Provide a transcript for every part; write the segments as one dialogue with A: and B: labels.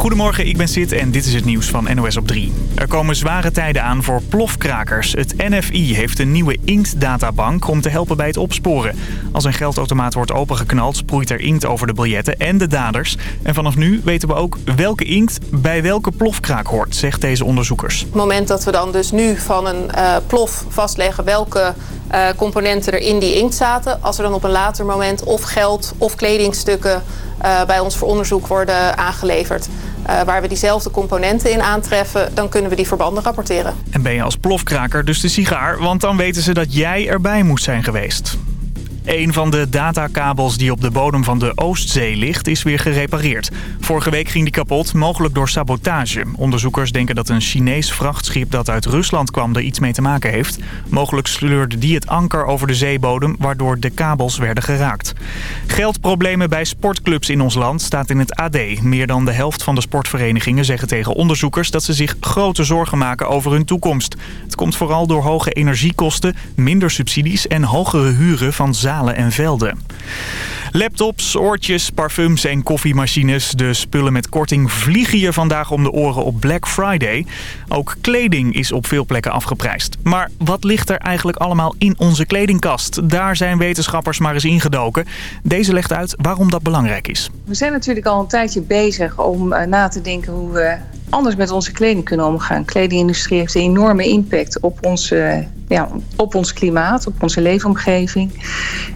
A: Goedemorgen, ik ben Sid en dit is het nieuws van NOS op 3. Er komen zware tijden aan voor plofkrakers. Het NFI heeft een nieuwe inktdatabank om te helpen bij het opsporen. Als een geldautomaat wordt opengeknald, sproeit er inkt over de biljetten en de daders. En vanaf nu weten we ook welke inkt bij welke plofkraak hoort, zegt deze onderzoekers. Op
B: het moment dat we dan dus nu van een uh, plof vastleggen welke uh, componenten er in die inkt zaten... als er dan op een later moment of geld of kledingstukken uh, bij ons voor onderzoek worden aangeleverd... Uh, waar we diezelfde componenten in aantreffen, dan kunnen we die verbanden rapporteren.
A: En ben je als plofkraker dus de sigaar, want dan weten ze dat jij erbij moest zijn geweest. Een van de datakabels die op de bodem van de Oostzee ligt is weer gerepareerd. Vorige week ging die kapot, mogelijk door sabotage. Onderzoekers denken dat een Chinees vrachtschip dat uit Rusland kwam er iets mee te maken heeft. Mogelijk sleurde die het anker over de zeebodem, waardoor de kabels werden geraakt. Geldproblemen bij sportclubs in ons land staat in het AD. Meer dan de helft van de sportverenigingen zeggen tegen onderzoekers dat ze zich grote zorgen maken over hun toekomst. Het komt vooral door hoge energiekosten, minder subsidies en hogere huren van en velden. Laptops, oortjes, parfums en koffiemachines. De spullen met korting vliegen je vandaag om de oren op Black Friday. Ook kleding is op veel plekken afgeprijsd. Maar wat ligt er eigenlijk allemaal in onze kledingkast? Daar zijn wetenschappers maar eens ingedoken. Deze legt uit waarom dat belangrijk is.
C: We zijn natuurlijk al een tijdje bezig om uh, na te denken hoe we anders met onze kleding kunnen omgaan. De kledingindustrie heeft een enorme impact op ons, ja, op ons klimaat, op onze leefomgeving.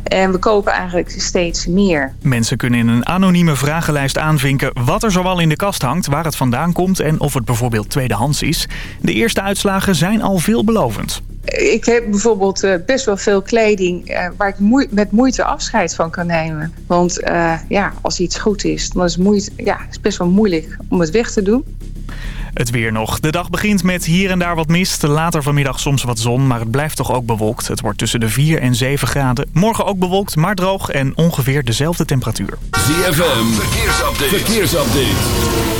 C: En we kopen eigenlijk steeds meer.
A: Mensen kunnen in een anonieme vragenlijst aanvinken wat er zoal in de kast hangt, waar het vandaan komt en of het bijvoorbeeld tweedehands is. De eerste uitslagen zijn al veelbelovend.
C: Ik heb bijvoorbeeld uh, best wel veel kleding uh, waar ik met moeite afscheid van kan nemen. Want uh, ja, als iets goed is, dan is, moeite, ja, is het best wel moeilijk om het weg te doen.
A: Het weer nog. De dag begint met hier en daar wat mist. Later vanmiddag soms wat zon, maar het blijft toch ook bewolkt. Het wordt tussen de 4 en 7 graden. Morgen ook bewolkt, maar droog en ongeveer dezelfde temperatuur.
D: ZFM, verkeersupdate. verkeersupdate.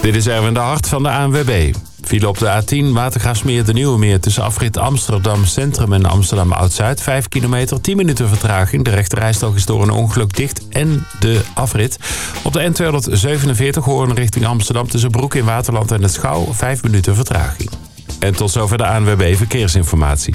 D: Dit is Erwin de Hart van de ANWB. Viel op de A10 Watergraafsmeer de Nieuwe Meer tussen afrit Amsterdam Centrum en Amsterdam Oud-Zuid. 5 kilometer, 10 minuten vertraging. De rechterrijstok is door een ongeluk dicht en de afrit. Op de N247 horen richting Amsterdam tussen Broek in Waterland en het Schouw. 5 minuten vertraging. En tot zover de ANWB Verkeersinformatie.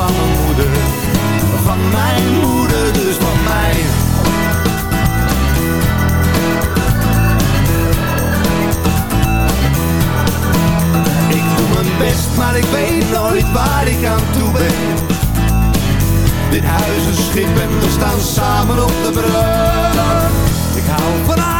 E: Van mijn moeder, van mijn moeder, dus van mij. Ik doe mijn best, maar ik weet nooit
F: waar ik aan toe ben. Dit huis is schip en we staan samen op de brug. Ik hou van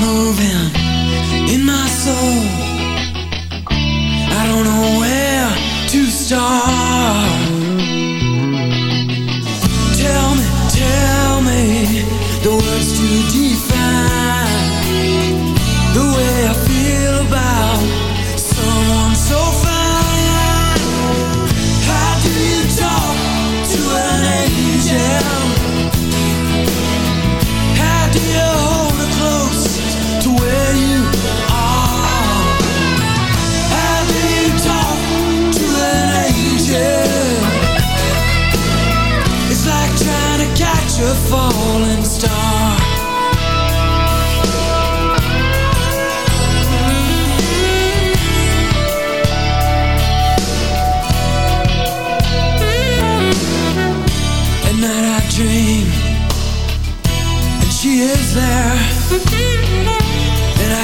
G: Moving in my soul. I don't know where to start.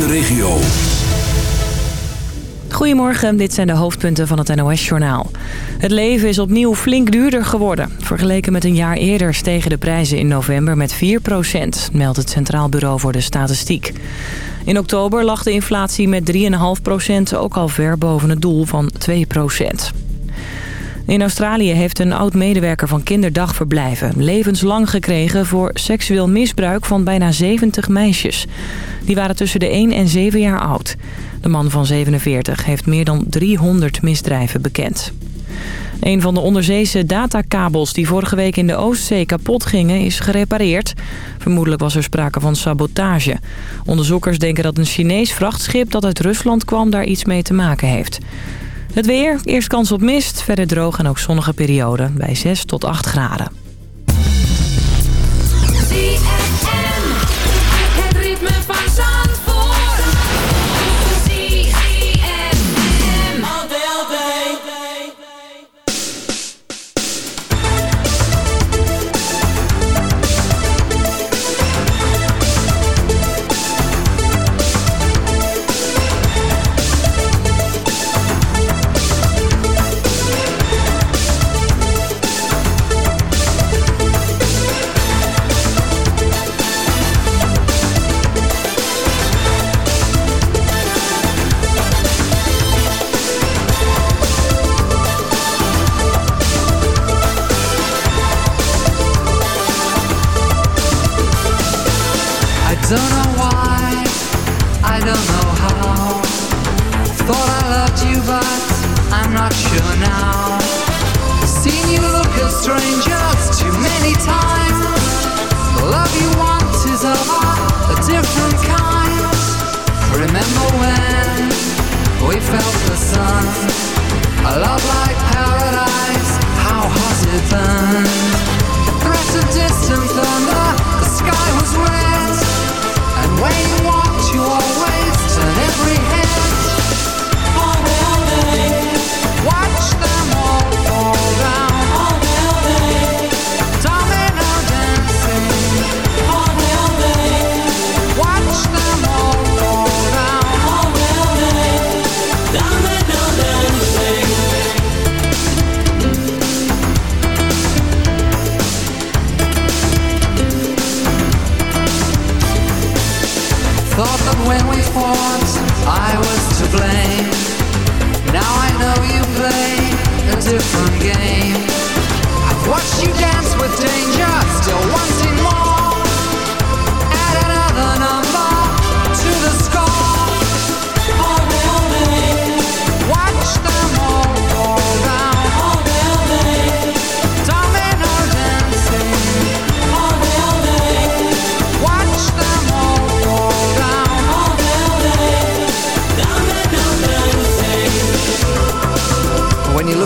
H: regio.
F: Goedemorgen, dit zijn de hoofdpunten van het NOS-journaal. Het leven is opnieuw flink duurder geworden. Vergeleken met een jaar eerder stegen de prijzen in november met 4% meldt het Centraal Bureau voor de Statistiek. In oktober lag de inflatie met 3,5% ook al ver boven het doel van 2 in Australië heeft een oud-medewerker van kinderdagverblijven levenslang gekregen voor seksueel misbruik van bijna 70 meisjes. Die waren tussen de 1 en 7 jaar oud. De man van 47 heeft meer dan 300 misdrijven bekend. Een van de onderzeese datakabels die vorige week in de Oostzee kapot gingen is gerepareerd. Vermoedelijk was er sprake van sabotage. Onderzoekers denken dat een Chinees vrachtschip dat uit Rusland kwam daar iets mee te maken heeft. Het weer, eerst kans op mist, verder droog en ook zonnige perioden bij 6 tot 8 graden.
I: Now. Seen you look at strangers too many times. Love you is a different kind. Remember when we felt the sun? A love like paradise, how it. Threat of distant thunder, the sky was red. And when you walked, you always turn every head. Thought that when we fought, I was to blame. Now I know you play a different game. I've watched you dance with danger, still wanting more. Add another number to the score.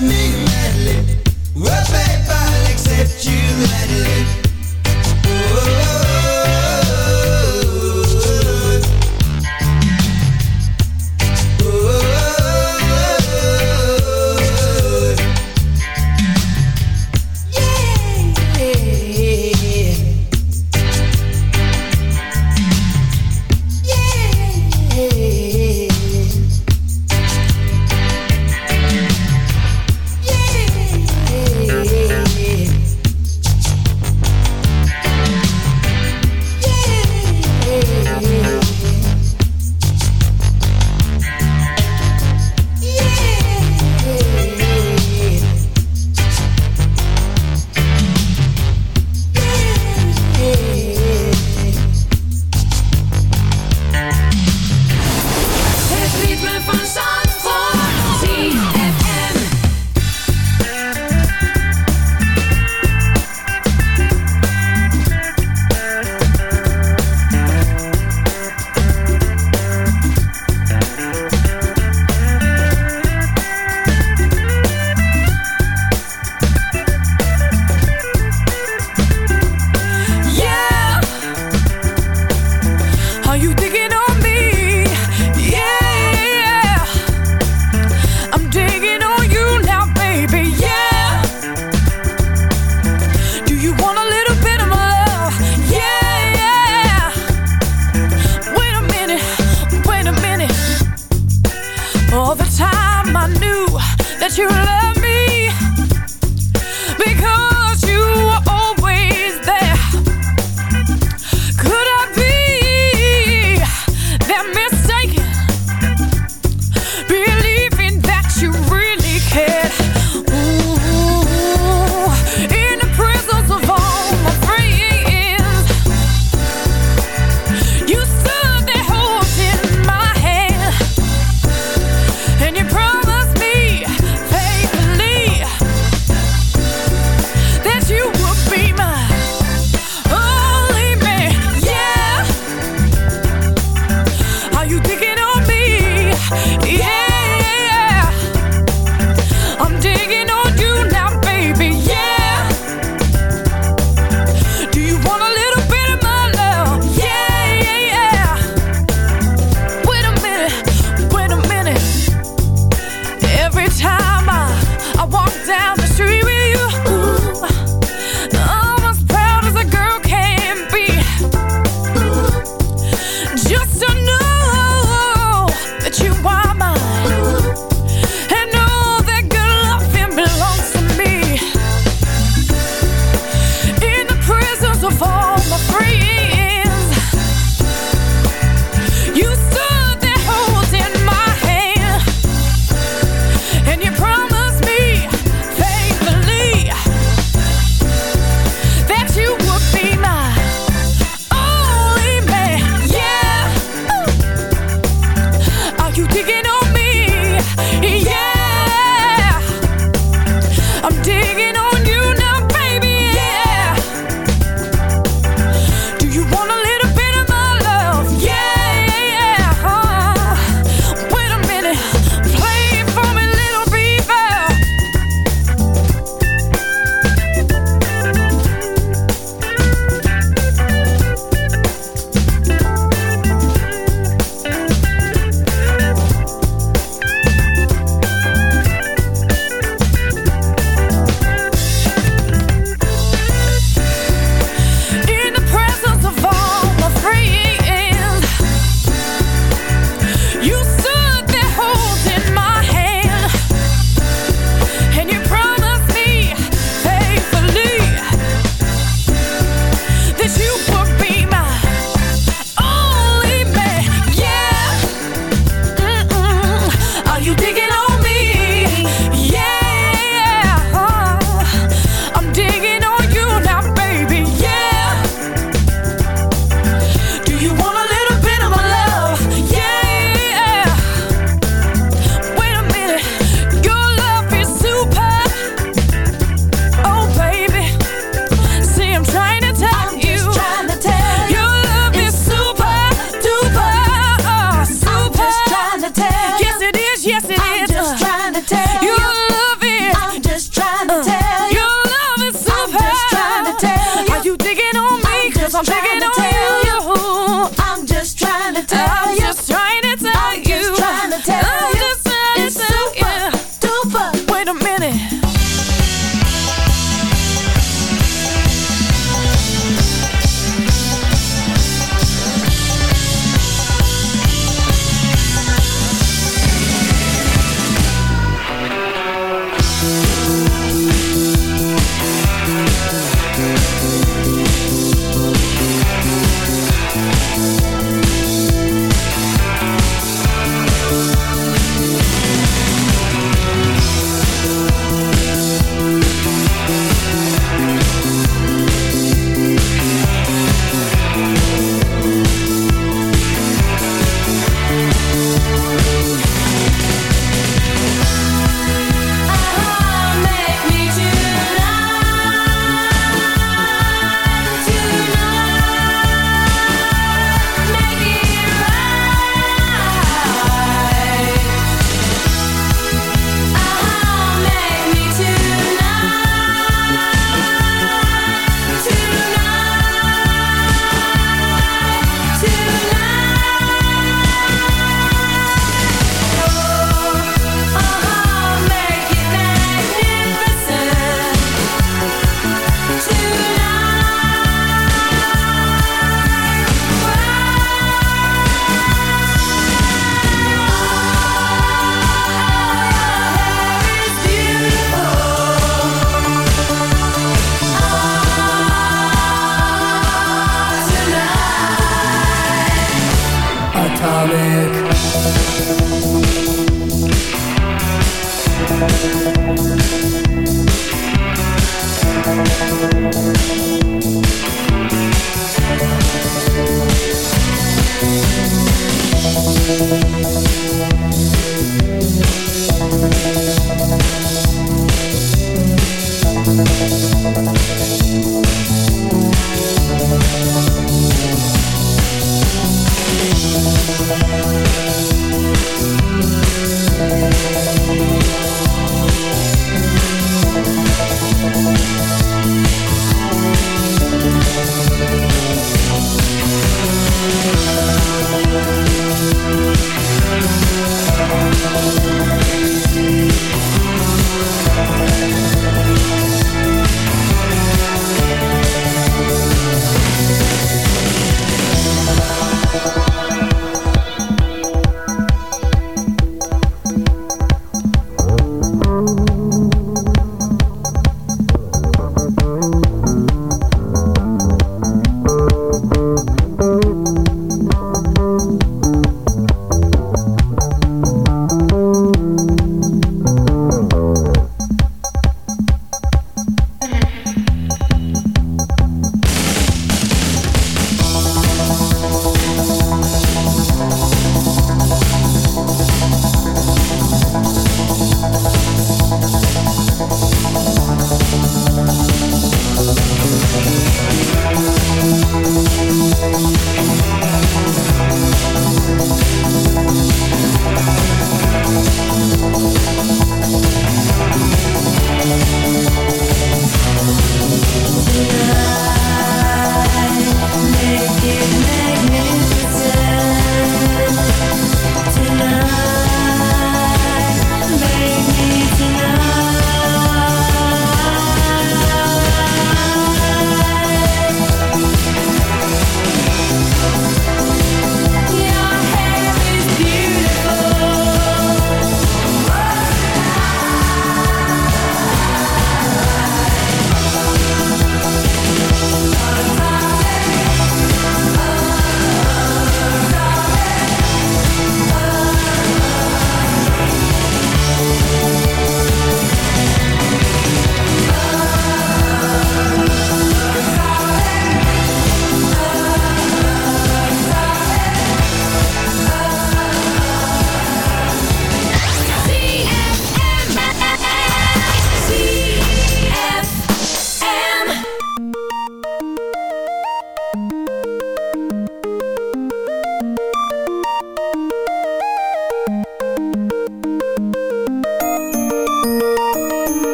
G: me.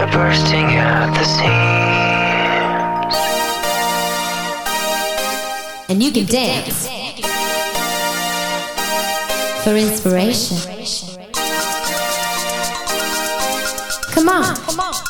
J: Are bursting at the seams.
K: And you can dance for inspiration. Come on. And